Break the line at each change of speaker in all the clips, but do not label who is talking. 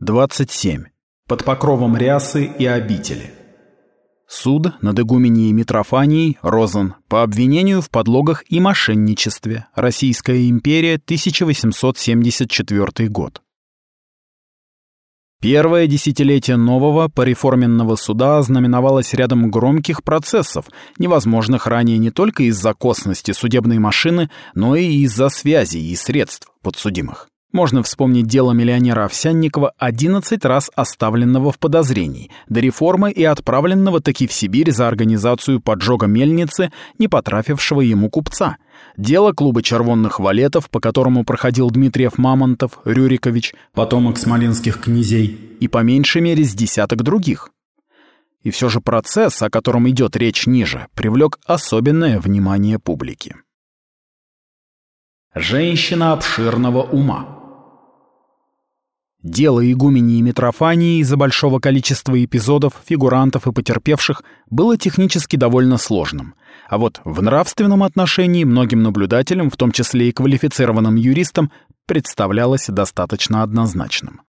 27. Под покровом рясы и обители. Суд над игуменией Митрофанией Розан по обвинению в подлогах и мошенничестве. Российская империя, 1874 год. Первое десятилетие нового пореформенного суда ознаменовалось рядом громких процессов, невозможных ранее не только из-за косности судебной машины, но и из-за связей и средств подсудимых. Можно вспомнить дело миллионера Овсянникова, 11 раз оставленного в подозрении, до реформы и отправленного таки в Сибирь за организацию поджога мельницы, не потрафившего ему купца. Дело клуба червонных валетов, по которому проходил Дмитриев Мамонтов, Рюрикович, потомок смоленских князей, и по меньшей мере с десяток других. И все же процесс, о котором идет речь ниже, привлек особенное внимание публики. Женщина обширного ума Дело игумении Митрофании из-за большого количества эпизодов, фигурантов и потерпевших было технически довольно сложным. А вот в нравственном отношении многим наблюдателям, в том числе и квалифицированным юристам, представлялось достаточно однозначным.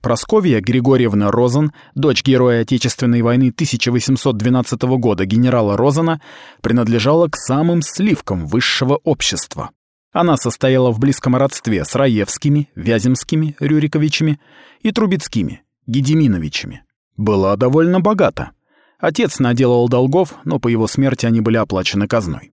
Просковья Григорьевна Розен, дочь героя Отечественной войны 1812 года генерала Розена, принадлежала к самым сливкам высшего общества. Она состояла в близком родстве с Раевскими, Вяземскими, Рюриковичами и Трубецкими, Гедеминовичами. Была довольно богата. Отец наделал долгов, но по его смерти они были оплачены казной.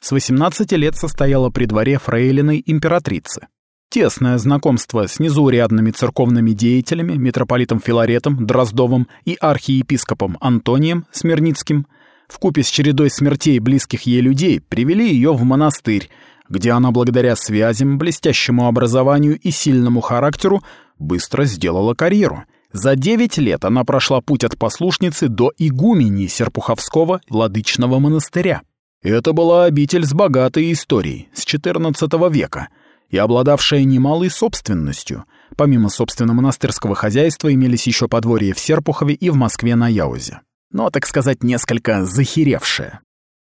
С 18 лет состояла при дворе фрейлиной императрицы. Тесное знакомство с незаурядными церковными деятелями, митрополитом Филаретом, Дроздовым и архиепископом Антонием Смирницким, вкупе с чередой смертей близких ей людей, привели ее в монастырь, где она благодаря связям, блестящему образованию и сильному характеру быстро сделала карьеру. За девять лет она прошла путь от послушницы до игумени Серпуховского владычного монастыря. Это была обитель с богатой историей, с XIV века, и обладавшая немалой собственностью. Помимо собственно монастырского хозяйства имелись еще подворья в Серпухове и в Москве на Яузе. Но, так сказать, несколько захеревшая.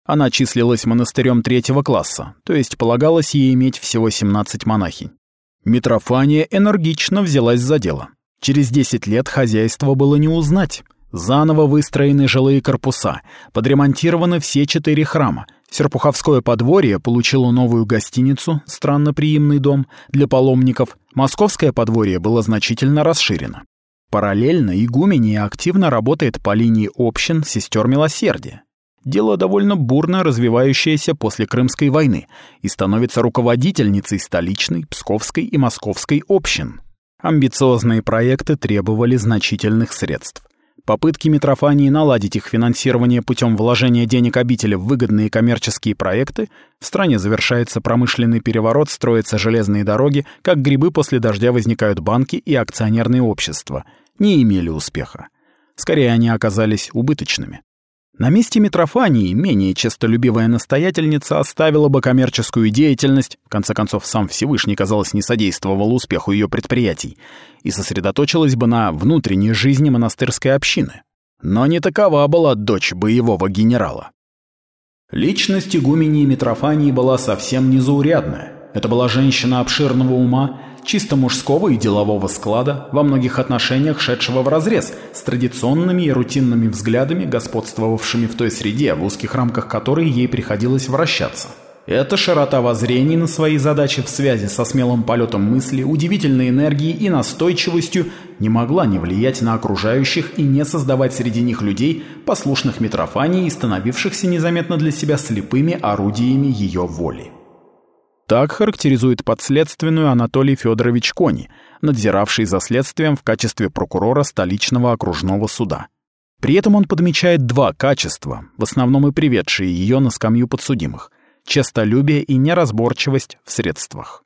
Она числилась монастырем третьего класса, то есть полагалось ей иметь всего 17 монахинь. Митрофания энергично взялась за дело. Через 10 лет хозяйство было не узнать. Заново выстроены жилые корпуса, подремонтированы все четыре храма. Серпуховское подворье получило новую гостиницу, странноприимный дом, для паломников. Московское подворье было значительно расширено. Параллельно игумения активно работает по линии общин сестер милосердия дело довольно бурно развивающееся после Крымской войны и становится руководительницей столичной, псковской и московской общин. Амбициозные проекты требовали значительных средств. Попытки Митрофании наладить их финансирование путем вложения денег обители в выгодные коммерческие проекты, в стране завершается промышленный переворот, строятся железные дороги, как грибы после дождя возникают банки и акционерные общества, не имели успеха. Скорее, они оказались убыточными. На месте Митрофании менее честолюбивая настоятельница оставила бы коммерческую деятельность, в конце концов сам Всевышний, казалось, не содействовал успеху ее предприятий, и сосредоточилась бы на внутренней жизни монастырской общины. Но не такова была дочь боевого генерала. Личность игумении Митрофании была совсем незаурядная. Это была женщина обширного ума, чисто мужского и делового склада, во многих отношениях шедшего вразрез с традиционными и рутинными взглядами, господствовавшими в той среде, в узких рамках которой ей приходилось вращаться. Эта широта воззрений на свои задачи в связи со смелым полетом мысли, удивительной энергией и настойчивостью не могла не влиять на окружающих и не создавать среди них людей, послушных Митрофании и становившихся незаметно для себя слепыми орудиями ее воли. Так характеризует подследственную Анатолий Федорович Кони, надзиравший за следствием в качестве прокурора столичного окружного суда. При этом он подмечает два качества, в основном и приведшие ее на скамью подсудимых – честолюбие и неразборчивость в средствах.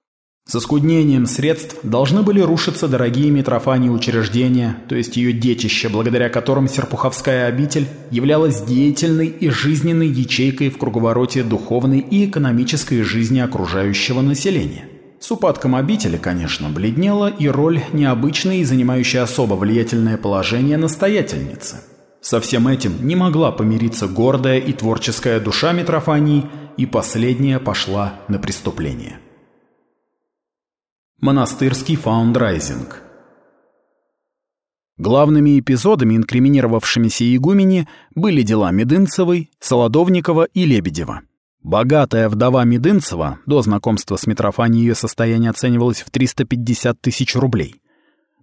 С оскуднением средств должны были рушиться дорогие Митрофании учреждения, то есть ее детище, благодаря которым Серпуховская обитель являлась деятельной и жизненной ячейкой в круговороте духовной и экономической жизни окружающего населения. С упадком обители, конечно, бледнела и роль необычной и занимающей особо влиятельное положение настоятельницы. Со всем этим не могла помириться гордая и творческая душа Митрофании, и последняя пошла на преступление. Монастырский фаундрайзинг Главными эпизодами, инкриминировавшимися игумени, были дела Медынцевой, Солодовникова и Лебедева. Богатая вдова Медынцева, до знакомства с Митрофанией ее состояние оценивалось в 350 тысяч рублей,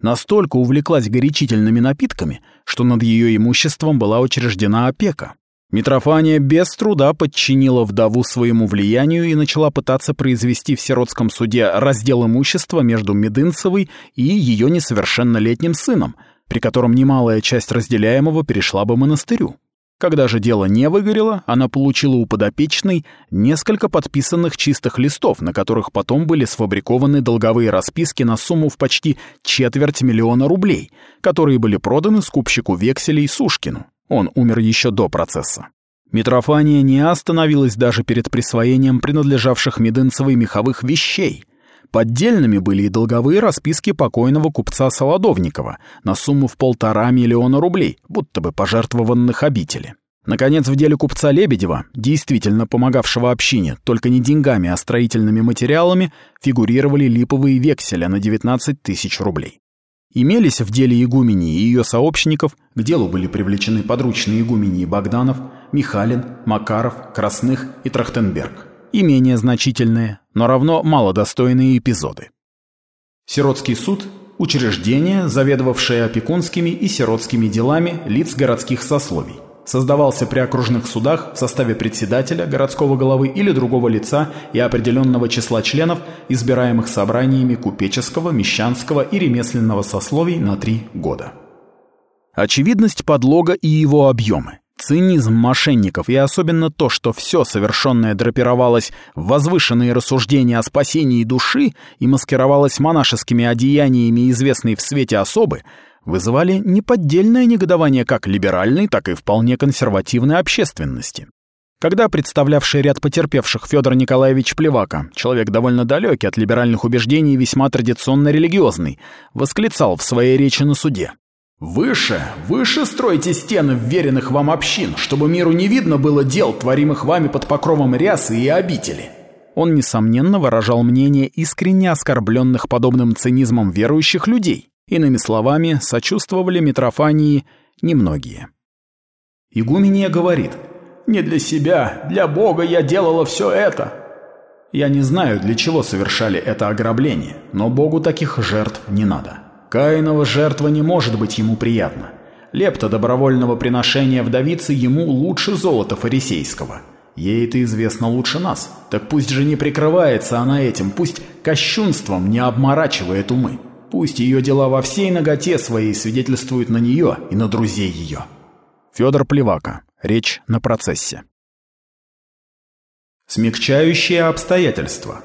настолько увлеклась горячительными напитками, что над ее имуществом была учреждена опека. Митрофания без труда подчинила вдову своему влиянию и начала пытаться произвести в сиротском суде раздел имущества между Медынцевой и ее несовершеннолетним сыном, при котором немалая часть разделяемого перешла бы монастырю. Когда же дело не выгорело, она получила у подопечной несколько подписанных чистых листов, на которых потом были сфабрикованы долговые расписки на сумму в почти четверть миллиона рублей, которые были проданы скупщику векселей Сушкину. Он умер еще до процесса. Митрофания не остановилась даже перед присвоением принадлежавших Медынцевой меховых вещей. Поддельными были и долговые расписки покойного купца Солодовникова на сумму в полтора миллиона рублей, будто бы пожертвованных обители. Наконец, в деле купца Лебедева, действительно помогавшего общине, только не деньгами, а строительными материалами, фигурировали липовые векселя на 19 тысяч рублей. Имелись в деле игумени и ее сообщников, к делу были привлечены подручные игумени Богданов, Михалин, Макаров, Красных и Трахтенберг и менее значительные, но равно малодостойные эпизоды. Сиротский суд – учреждение, заведовавшее опекунскими и сиротскими делами лиц городских сословий. Создавался при окружных судах в составе председателя, городского головы или другого лица и определенного числа членов, избираемых собраниями купеческого, мещанского и ремесленного сословий на три года. Очевидность подлога и его объемы – Цинизм мошенников и особенно то, что все совершенное драпировалось в возвышенные рассуждения о спасении души и маскировалось монашескими одеяниями известной в свете особы, вызывали неподдельное негодование как либеральной, так и вполне консервативной общественности. Когда представлявший ряд потерпевших Федор Николаевич Плевака, человек довольно далекий от либеральных убеждений и весьма традиционно религиозный, восклицал в своей речи на суде. Выше, выше стройте стены вверенных вам общин, чтобы миру не видно было дел, творимых вами под покровом рясы и обители. Он, несомненно, выражал мнение искренне оскорбленных подобным цинизмом верующих людей. Иными словами, сочувствовали Митрофании немногие. Игумения говорит, «Не для себя, для Бога я делала все это». Я не знаю, для чего совершали это ограбление, но Богу таких жертв не надо. Каинова жертва не может быть ему приятна. Лепта добровольного приношения вдовицы ему лучше золота фарисейского. Ей это известно лучше нас. Так пусть же не прикрывается она этим, пусть кощунством не обморачивает умы. Пусть ее дела во всей ноготе своей свидетельствуют на нее и на друзей ее. Федор Плевака. Речь на процессе. Смягчающие обстоятельства.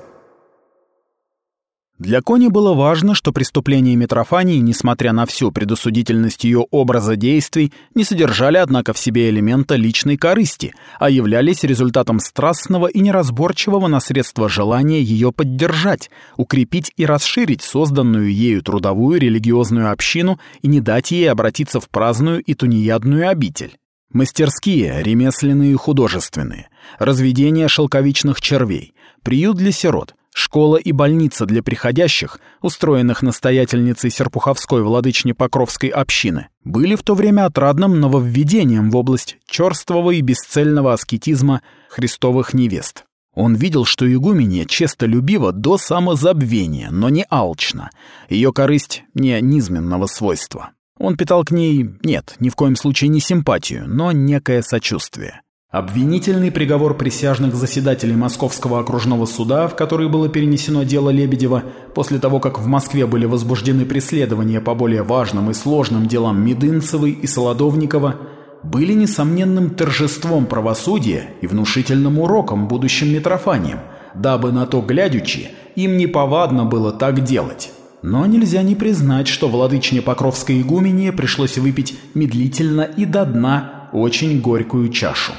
Для Кони было важно, что преступления Митрофании, несмотря на всю предусудительность ее образа действий, не содержали, однако, в себе элемента личной корысти, а являлись результатом страстного и неразборчивого на средства желания ее поддержать, укрепить и расширить созданную ею трудовую религиозную общину и не дать ей обратиться в праздную и тунеядную обитель. Мастерские, ремесленные и художественные, разведение шелковичных червей, приют для сирот — Школа и больница для приходящих, устроенных настоятельницей Серпуховской владычни Покровской общины, были в то время отрадным нововведением в область черствого и бесцельного аскетизма христовых невест. Он видел, что игуменья честолюбива до самозабвения, но не алчна. Ее корысть не низменного свойства. Он питал к ней, нет, ни в коем случае не симпатию, но некое сочувствие. Обвинительный приговор присяжных заседателей Московского окружного суда, в который было перенесено дело Лебедева, после того, как в Москве были возбуждены преследования по более важным и сложным делам Медынцевой и Солодовникова, были несомненным торжеством правосудия и внушительным уроком будущим Митрофаниям, дабы на то глядячи, им неповадно было так делать. Но нельзя не признать, что владычне Покровской игумене пришлось выпить медлительно и до дна очень горькую чашу.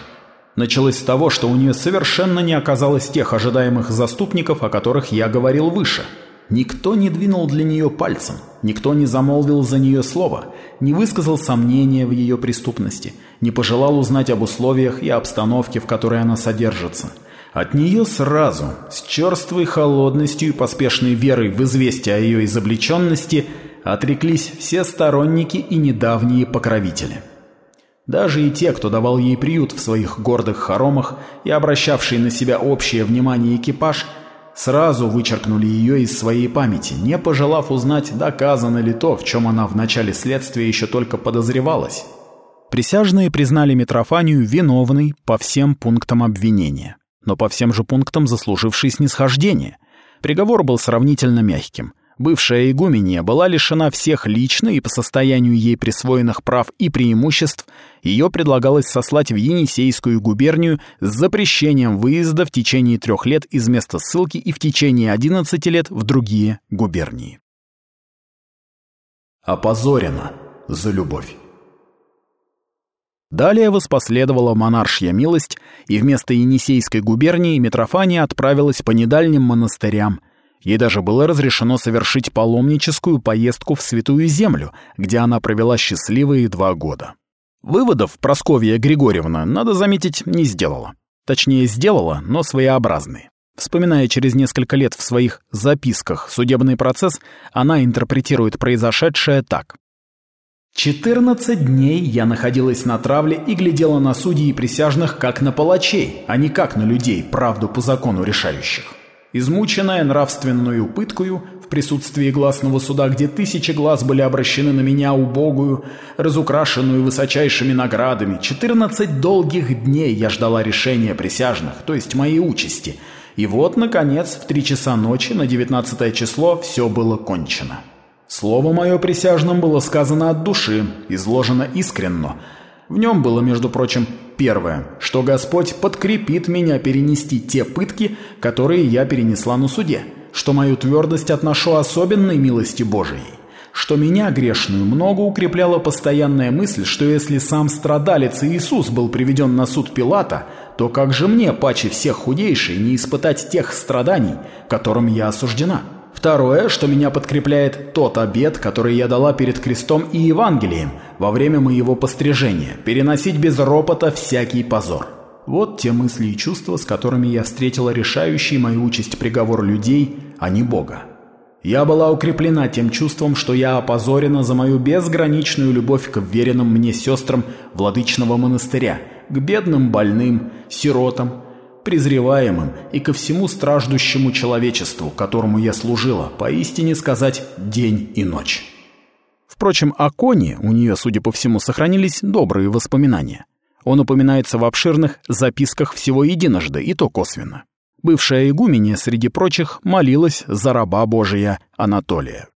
Началось с того, что у нее совершенно не оказалось тех ожидаемых заступников, о которых я говорил выше. Никто не двинул для нее пальцем, никто не замолвил за нее слово, не высказал сомнения в ее преступности, не пожелал узнать об условиях и обстановке, в которой она содержится. От нее сразу, с черствой холодностью и поспешной верой в известие о ее изобличенности, отреклись все сторонники и недавние покровители. Даже и те, кто давал ей приют в своих гордых хоромах и обращавший на себя общее внимание экипаж, сразу вычеркнули ее из своей памяти, не пожелав узнать, доказано ли то, в чем она в начале следствия еще только подозревалась. Присяжные признали Митрофанию виновной по всем пунктам обвинения, но по всем же пунктам заслужившей снисхождения. Приговор был сравнительно мягким. Бывшая игуменья была лишена всех лично и по состоянию ей присвоенных прав и преимуществ, ее предлагалось сослать в Енисейскую губернию с запрещением выезда в течение трех лет из места ссылки и в течение 11 лет в другие губернии. Опозорена за любовь. Далее воспоследовала монаршья милость, и вместо Енисейской губернии Митрофания отправилась по недальним монастырям. Ей даже было разрешено совершить паломническую поездку в Святую Землю, где она провела счастливые два года. Выводов Просковья Григорьевна, надо заметить, не сделала. Точнее, сделала, но своеобразные. Вспоминая через несколько лет в своих записках судебный процесс, она интерпретирует произошедшее так. 14 дней я находилась на травле и глядела на судей и присяжных как на палачей, а не как на людей, правду по закону решающих. Измученная нравственную пыткою, в присутствии гласного суда, где тысячи глаз были обращены на меня убогую, разукрашенную высочайшими наградами, 14 долгих дней я ждала решения присяжных, то есть моей участи. И вот, наконец, в три часа ночи на 19 число все было кончено. Слово мое присяжным было сказано от души, изложено искренно. В нем было, между прочим, первое, что Господь подкрепит меня перенести те пытки, которые я перенесла на суде, что мою твердость отношу особенной милости Божией, что меня, грешную, много укрепляла постоянная мысль, что если сам страдалец Иисус был приведен на суд Пилата, то как же мне, паче всех худейший, не испытать тех страданий, которым я осуждена?» Второе, что меня подкрепляет тот обет, который я дала перед крестом и Евангелием во время моего пострижения, переносить без ропота всякий позор. Вот те мысли и чувства, с которыми я встретила решающий мою участь приговор людей, а не Бога. Я была укреплена тем чувством, что я опозорена за мою безграничную любовь к веренным мне сестрам владычного монастыря, к бедным больным, сиротам, презреваемым и ко всему страждущему человечеству, которому я служила, поистине сказать день и ночь. Впрочем, о Коне у нее, судя по всему, сохранились добрые воспоминания. Он упоминается в обширных записках всего единожды, и то косвенно. Бывшая игуменя, среди прочих, молилась за раба Божия Анатолия.